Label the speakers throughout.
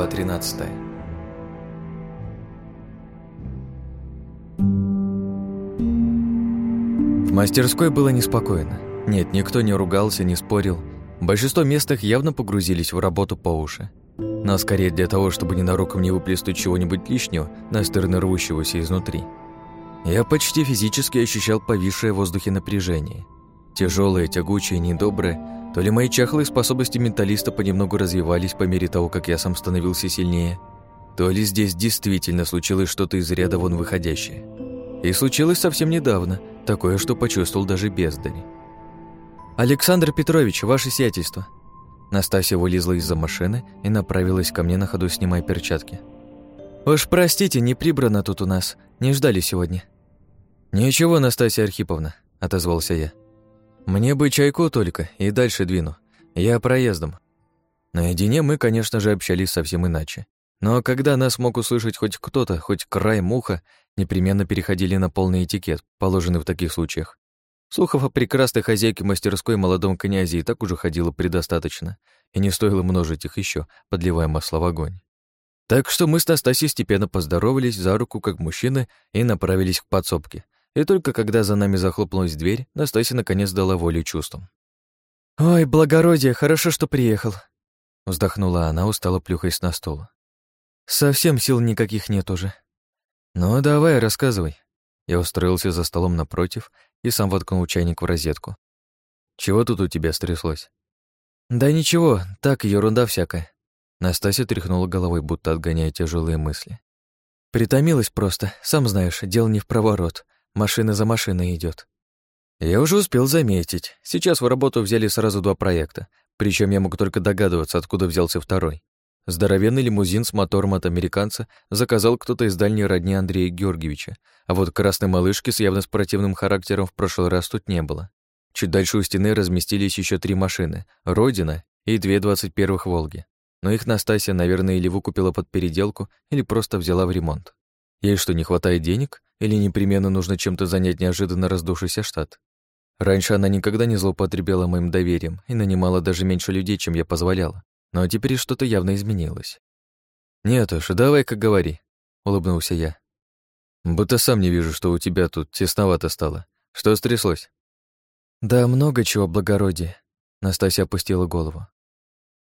Speaker 1: Глава 13 В мастерской было неспокойно. Нет, никто не ругался, не спорил. Большинство местных явно погрузились в работу по уши. Но скорее для того, чтобы ненароком не выплеснуть чего-нибудь лишнего, настырно рвущегося изнутри. Я почти физически ощущал повисшее в воздухе напряжение. Тяжелое, тягучее, недоброе. То ли мои чахлые способности менталиста понемногу развивались по мере того, как я сам становился сильнее, то ли здесь действительно случилось что-то из ряда вон выходящее. И случилось совсем недавно, такое, что почувствовал даже бездарь. «Александр Петрович, ваше сиятельство!» Настасья вылезла из-за машины и направилась ко мне на ходу, снимая перчатки. «Уж простите, не прибрано тут у нас. Не ждали сегодня». «Ничего, Настасья Архиповна», — отозвался я. «Мне бы чайку только, и дальше двину. Я проездом». Наедине мы, конечно же, общались совсем иначе. Но когда нас мог услышать хоть кто-то, хоть край муха, непременно переходили на полный этикет, положенный в таких случаях. Слухов о прекрасной хозяйке мастерской молодом князе и так уже ходило предостаточно, и не стоило множить их еще, подливая масло в огонь. Так что мы с Настасьей степенно поздоровались за руку как мужчины и направились к подсобке. И только когда за нами захлопнулась дверь, Настасья наконец дала волю чувствам. «Ой, благородие, хорошо, что приехал», — вздохнула она, устало плюхаясь на стол. «Совсем сил никаких нет уже». «Ну, давай, рассказывай». Я устроился за столом напротив и сам воткнул чайник в розетку. «Чего тут у тебя стряслось?» «Да ничего, так, ерунда всякая». Настасья тряхнула головой, будто отгоняя тяжелые мысли. «Притомилась просто, сам знаешь, дело не в проворот, машина за машиной идет. Я уже успел заметить. Сейчас в работу взяли сразу два проекта, причем я мог только догадываться, откуда взялся второй. Здоровенный лимузин с мотором от американца заказал кто-то из дальней родни Андрея Георгиевича, а вот красной малышки с явно спортивным характером в прошлый раз тут не было. Чуть дальше у стены разместились еще три машины — «Родина» и две двадцать первых «Волги». Но их Настасья, наверное, или выкупила под переделку, или просто взяла в ремонт. Ей что, не хватает денег? Или непременно нужно чем-то занять неожиданно раздувшийся штат? Раньше она никогда не злоупотребляла моим доверием и нанимала даже меньше людей, чем я позволяла. Но теперь что-то явно изменилось. «Нет уж, давай-ка говори», — улыбнулся я. «Будто сам не вижу, что у тебя тут тесновато стало. Что стряслось?» «Да много чего, благородие», — Настасья опустила голову.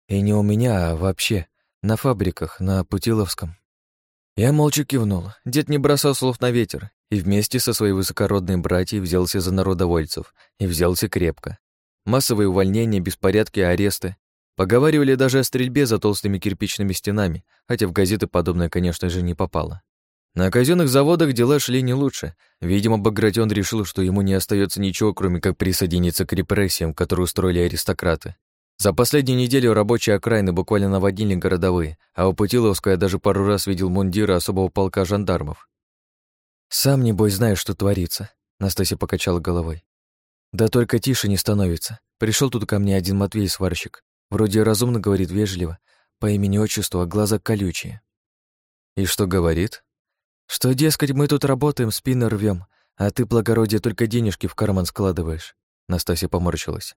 Speaker 1: «И не у меня, а вообще, на фабриках, на Путиловском». Я молча кивнул. Дед не бросал слов на ветер и вместе со своей высокородной братьей взялся за народовольцев и взялся крепко. Массовые увольнения, беспорядки, аресты. Поговаривали даже о стрельбе за толстыми кирпичными стенами, хотя в газеты подобное, конечно же, не попало. На казенных заводах дела шли не лучше. Видимо, Багратион решил, что ему не остается ничего, кроме как присоединиться к репрессиям, которые устроили аристократы. За последнюю неделю рабочие окраины буквально наводнили городовые, а у Путиловской я даже пару раз видел мундиры особого полка жандармов. «Сам, небось, знаешь, что творится», — Настасья покачала головой. «Да только тише не становится. Пришел тут ко мне один Матвей сварщик. Вроде разумно говорит вежливо, по имени-отчеству, а глаза колючие. И что говорит? Что, дескать, мы тут работаем, спины рвем, а ты, благородие, только денежки в карман складываешь. Настасья поморщилась.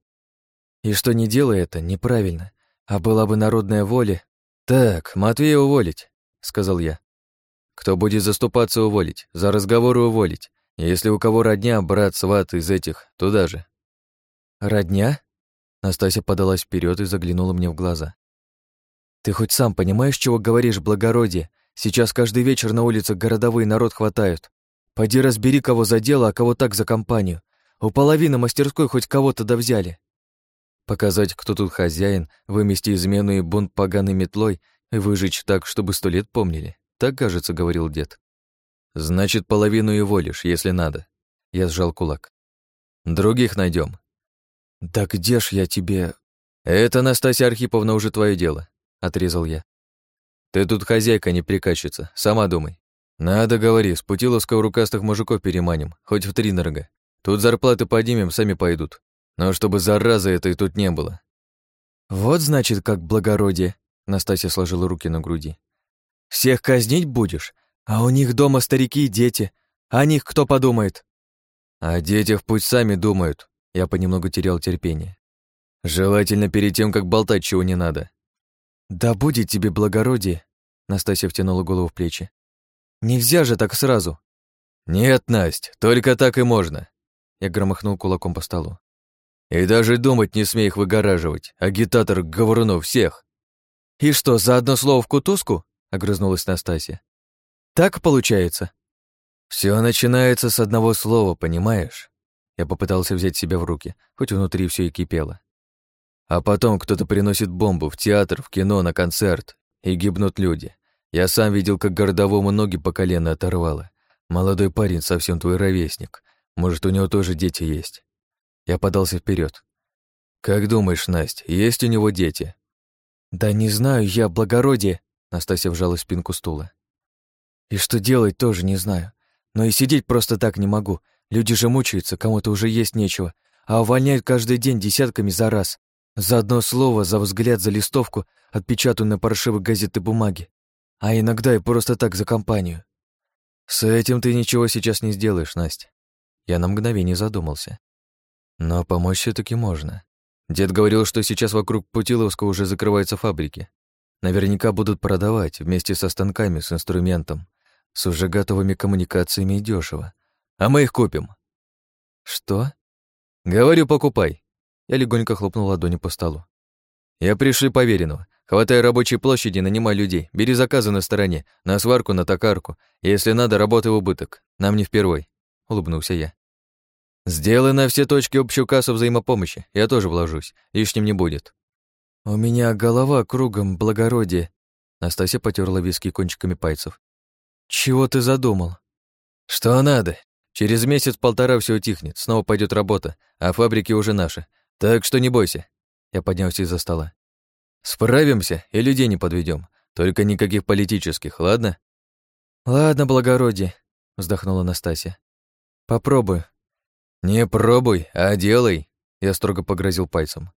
Speaker 1: И что не делай это, неправильно. А была бы народная воля... Так, Матвея уволить, сказал я. Кто будет заступаться уволить, за разговоры уволить. Если у кого родня, брат, сват из этих, туда же. Родня? Настасья подалась вперед и заглянула мне в глаза. «Ты хоть сам понимаешь, чего говоришь, благородие? Сейчас каждый вечер на улицах городовые народ хватают. Пойди разбери, кого за дело, а кого так за компанию. У половины мастерской хоть кого-то да взяли». Показать, кто тут хозяин, вымести измену и бунт поганой метлой и выжечь так, чтобы сто лет помнили. Так, кажется, говорил дед. «Значит, половину и волишь, если надо». Я сжал кулак. «Других найдем. «Да где ж я тебе...» «Это, Настасья Архиповна, уже твое дело», — отрезал я. «Ты тут хозяйка, не приказчица, сама думай. Надо, говори, с Путиловского рукастых мужиков переманим, хоть в три дорога. Тут зарплаты поднимем, сами пойдут. Но чтобы заразы этой тут не было». «Вот, значит, как благородие», — Настасья сложила руки на груди. «Всех казнить будешь? А у них дома старики и дети. О них кто подумает?» «О детях пусть сами думают», я понемногу терял терпение. Желательно перед тем, как болтать чего не надо. Да будет тебе благородие. Настасья втянула голову в плечи. «Нельзя же так сразу!»
Speaker 2: «Нет, Насть, только так и можно!»
Speaker 1: Я громыхнул кулаком по столу.
Speaker 2: «И даже думать не смей их выгораживать, агитатор, говорунов, всех!»
Speaker 1: «И что, за одно слово в кутузку?» — огрызнулась Настасья. «Так получается?»
Speaker 2: Все начинается с одного слова, понимаешь?» Я попытался взять себя в руки, хоть внутри все и кипело. А потом кто-то приносит бомбу в театр, в кино, на концерт, и гибнут люди. Я сам видел, как городовому ноги по колено оторвало. Молодой парень, совсем твой ровесник. Может, у него тоже дети есть. Я подался вперед. «Как думаешь, Настя, есть у него дети?»
Speaker 1: «Да не знаю, я благородие», — Настасья вжала спинку стула. «И что делать, тоже не знаю. Но и сидеть просто так не могу. Люди же мучаются, кому-то уже есть нечего, а увольняют каждый день десятками за раз. За одно слово, за взгляд, за листовку, отпечатанную на паршивой газеты бумаги. А иногда и просто так за компанию. С этим ты ничего сейчас не сделаешь, Настя. Я на мгновение задумался. Но помочь все таки можно. Дед говорил, что сейчас вокруг Путиловска уже закрываются фабрики. Наверняка будут продавать вместе со станками, с инструментом, с уже готовыми коммуникациями и дешево. А мы их купим. Что? Говорю, покупай. Я легонько хлопнул ладонью по столу. Я пришли поверенного. Хватай рабочей площади, нанимай людей. Бери заказы на стороне, на сварку, на токарку. Если надо, работай в убыток. Нам не впервой. Улыбнулся я. Сделай на все точки общую кассу взаимопомощи. Я тоже вложусь. Лишним не будет. У меня голова кругом, благородие. Настасья потерла виски кончиками пальцев. Чего ты задумал? Что надо? Через месяц-полтора все утихнет, снова пойдет работа, а фабрики уже наши. Так что не бойся. Я поднялся из-за стола. Справимся и людей не подведем. Только никаких политических, ладно? Ладно, благородие, вздохнула Настасья. Попробую. Не пробуй, а делай, я строго погрозил пальцем.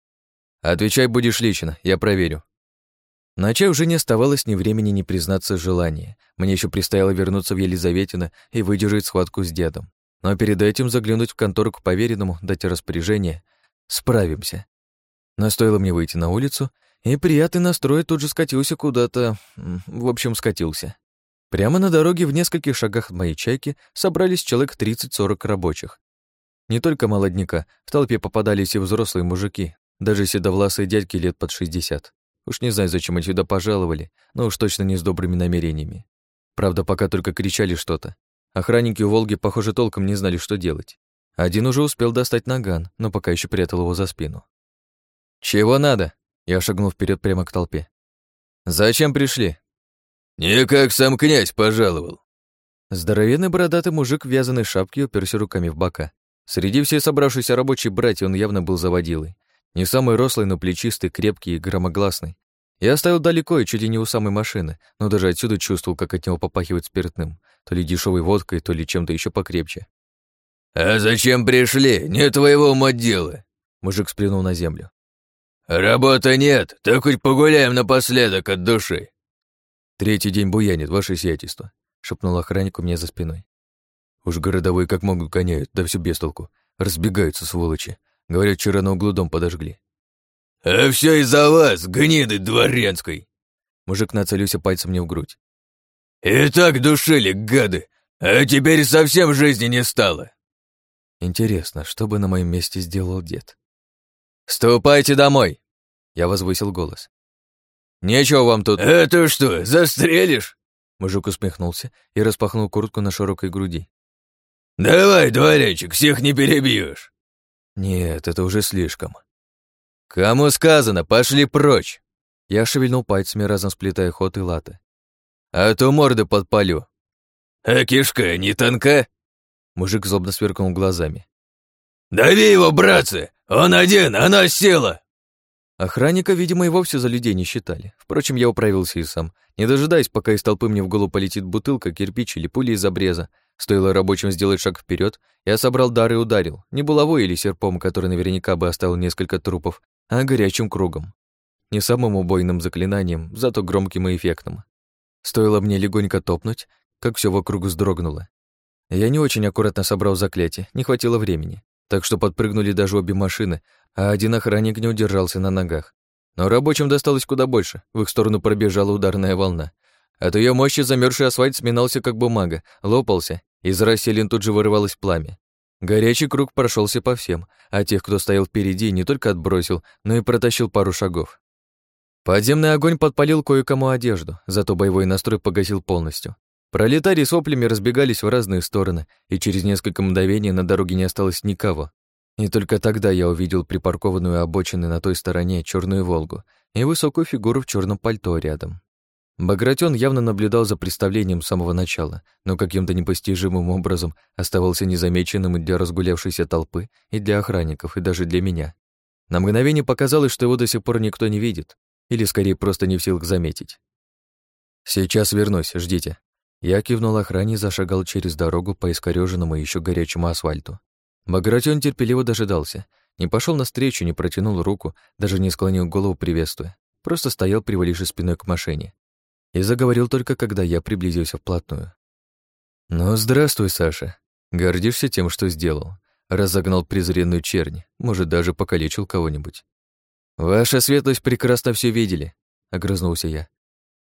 Speaker 1: Отвечай будешь лично, я проверю. На чай уже не оставалось ни времени, ни признаться желания. Мне еще предстояло вернуться в Елизаветино и выдержать схватку с дедом. Но перед этим заглянуть в контору к поверенному, дать распоряжение. Справимся. Но стоило мне выйти на улицу, и приятный настрой тут же скатился куда-то... В общем, скатился. Прямо на дороге в нескольких шагах от моей чайки собрались человек 30-40 рабочих. Не только молодняка, в толпе попадались и взрослые мужики, даже седовласые дядьки лет под 60. Уж не знаю, зачем они сюда пожаловали, но уж точно не с добрыми намерениями. Правда, пока только кричали что-то. Охранники у «Волги», похоже, толком не знали, что делать. Один уже успел достать наган, но пока еще прятал его за спину. «Чего надо?» Я шагнул вперед прямо к толпе. «Зачем пришли?»
Speaker 2: «Не как сам князь пожаловал».
Speaker 1: Здоровенный бородатый мужик в вязаной шапке уперся руками в бока. Среди всей собравшейся рабочей братья он явно был заводилой. Не самый рослый, но плечистый, крепкий и громогласный. Я оставил далеко и чуть ли не у самой машины, но даже отсюда чувствовал, как от него попахивает спиртным. То ли дешевой водкой, то ли чем-то еще покрепче.
Speaker 2: «А зачем пришли? Не твоего ума дело!»
Speaker 1: Мужик сплюнул на землю.
Speaker 2: «Работы нет, так хоть погуляем напоследок от души».
Speaker 1: «Третий день буянит, ваше сиятельство», — шепнул охранник у меня за спиной. «Уж городовые как могут гоняют, да все без толку. Разбегаются, сволочи. Говорят, вчера на углу дом подожгли».
Speaker 2: «А все из-за вас, гниды дворянской!»
Speaker 1: Мужик нацелился пальцем мне в грудь.
Speaker 2: «И так душили, гады, а теперь совсем жизни не стало!»
Speaker 1: Интересно, что бы на моем месте сделал дед?
Speaker 2: «Ступайте домой!»
Speaker 1: Я возвысил голос. «Нечего вам тут...»
Speaker 2: «Это что, застрелишь?»
Speaker 1: Мужик усмехнулся и распахнул куртку на широкой груди.
Speaker 2: «Давай, дворянчик, всех не перебьешь.
Speaker 1: «Нет, это уже слишком».
Speaker 2: «Кому сказано, пошли прочь!»
Speaker 1: Я шевельнул пальцами, разом сплетая ход и латы.
Speaker 2: «А то морды подпалю». «А кишка не тонка?»
Speaker 1: Мужик злобно сверкнул глазами.
Speaker 2: «Дави его, братцы! Он один, она села!»
Speaker 1: Охранника, видимо, и вовсе за людей не считали. Впрочем, я управился и сам, не дожидаясь, пока из толпы мне в голову полетит бутылка, кирпич или пуля из обреза. Стоило рабочим сделать шаг вперед, я собрал дар и ударил. Не булавой или серпом, который наверняка бы оставил несколько трупов, а горячим кругом. Не самым убойным заклинанием, зато громким и эффектным. Стоило мне легонько топнуть, как все вокруг вздрогнуло. Я не очень аккуратно собрал заклятие, не хватило времени так что подпрыгнули даже обе машины, а один охранник не удержался на ногах. Но рабочим досталось куда больше, в их сторону пробежала ударная волна. От ее мощи замерзший асфальт сминался как бумага, лопался, из расселин тут же вырывалось пламя. Горячий круг прошелся по всем, а тех, кто стоял впереди, не только отбросил, но и протащил пару шагов. Подземный огонь подпалил кое-кому одежду, зато боевой настрой погасил полностью. Пролетарии с воплями разбегались в разные стороны, и через несколько мгновений на дороге не осталось никого. И только тогда я увидел припаркованную обочины на той стороне черную «Волгу» и высокую фигуру в черном пальто рядом. Багратион явно наблюдал за представлением с самого начала, но каким-то непостижимым образом оставался незамеченным и для разгулявшейся толпы, и для охранников, и даже для меня. На мгновение показалось, что его до сих пор никто не видит, или скорее просто не в силах заметить. «Сейчас вернусь, ждите». Я кивнул охране и зашагал через дорогу по искорёженному еще горячему асфальту. Багратион терпеливо дожидался, не пошел навстречу, не протянул руку, даже не склонил голову, приветствуя. Просто стоял, привалившись спиной к машине. И заговорил только, когда я приблизился вплотную. «Ну, здравствуй, Саша. Гордишься тем, что сделал? Разогнал презренную чернь, может, даже покалечил кого-нибудь. «Ваша светлость прекрасно все видели», — огрызнулся я.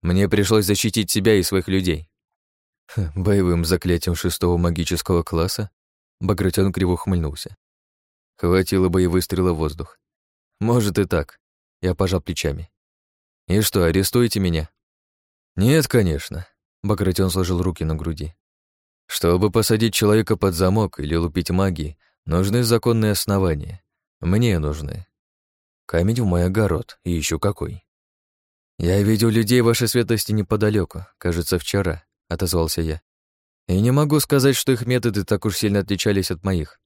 Speaker 1: «Мне пришлось защитить себя и своих людей». Боевым заклятием шестого магического класса Багратион криво ухмыльнулся. Хватило бы и выстрела в воздух. Может и так. Я пожал плечами. И что, арестуете меня? Нет, конечно. Багратион сложил руки на груди. Чтобы посадить человека под замок или лупить магией, нужны законные основания. Мне нужны. Камень в мой огород, и еще какой. Я видел людей вашей светлости неподалеку, кажется, вчера, отозвался я. И не могу сказать, что их методы так уж сильно отличались от моих.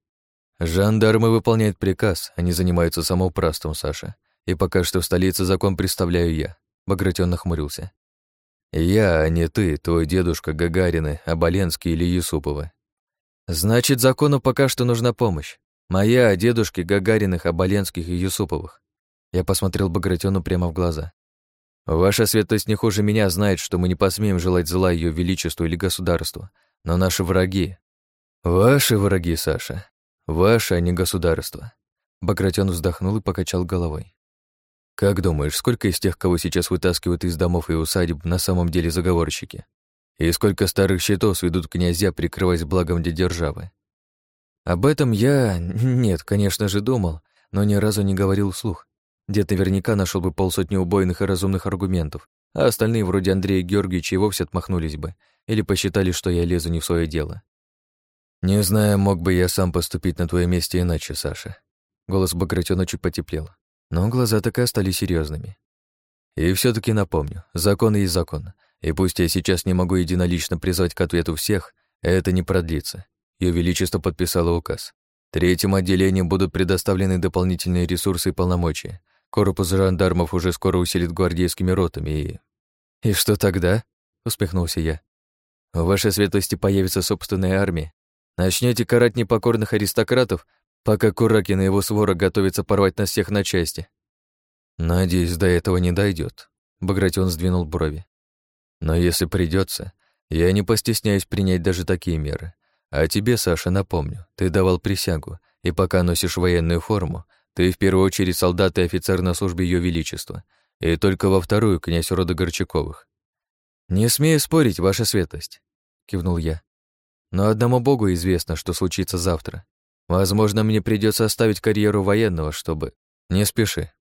Speaker 1: Жандармы выполняют приказ, они занимаются самоуправством, Саша. И пока что в столице закон представляю я. Багратион нахмурился. Я, а не ты, твой дедушка Гагарины, Оболенский или Юсуповы. Значит, закону пока что нужна помощь. Моя, дедушки Гагариных, Оболенских и Юсуповых. Я посмотрел Багратиону прямо в глаза. «Ваша светлость не хуже меня знает, что мы не посмеем желать зла ее величеству или государству, но наши враги...» «Ваши враги, Саша. Ваши, а не государство». Багратион вздохнул и покачал головой. «Как думаешь, сколько из тех, кого сейчас вытаскивают из домов и усадеб, на самом деле заговорщики? И сколько старых счетов сведут князья, прикрываясь благом для державы?» Об этом я... Нет, конечно же, думал, но ни разу не говорил вслух. Дед наверняка нашел бы полсотни убойных и разумных аргументов, а остальные, вроде Андрея Георгиевича, и вовсе отмахнулись бы или посчитали, что я лезу не в свое дело. «Не знаю, мог бы я сам поступить на твоем месте иначе, Саша». Голос Багратиона чуть потеплел, но глаза так и остались серьезными. И все таки напомню, закон есть закон, и пусть я сейчас не могу единолично призвать к ответу всех, это не продлится. Ее Величество подписало указ. Третьему отделению будут предоставлены дополнительные ресурсы и полномочия, Корпус жандармов уже скоро усилит гвардейскими ротами и... «И что тогда?» — усмехнулся я. «В вашей светлости появится собственная армия. Начнете карать непокорных аристократов, пока Куракин и его свора готовятся порвать нас всех на части». «Надеюсь, до этого не дойдет. Багратион сдвинул брови. «Но если придется, я не постесняюсь принять даже такие меры. А тебе, Саша, напомню, ты давал присягу, и пока носишь военную форму, ты в первую очередь солдат и офицер на службе Ее Величества, и только во вторую князь рода Горчаковых. «Не смею спорить, ваша светлость», — кивнул я. «Но одному богу известно, что случится завтра. Возможно, мне придется оставить карьеру военного, чтобы...» «Не спеши».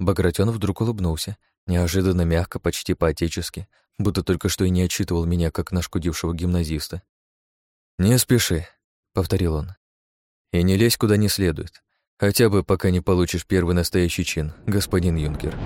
Speaker 1: Багратион вдруг улыбнулся, неожиданно мягко, почти по-отечески, будто только что и не отчитывал меня, как нашкодившего гимназиста. «Не спеши», — повторил он. «И не лезь куда не следует. Хотя бы пока не получишь первый настоящий чин, господин Юнкер.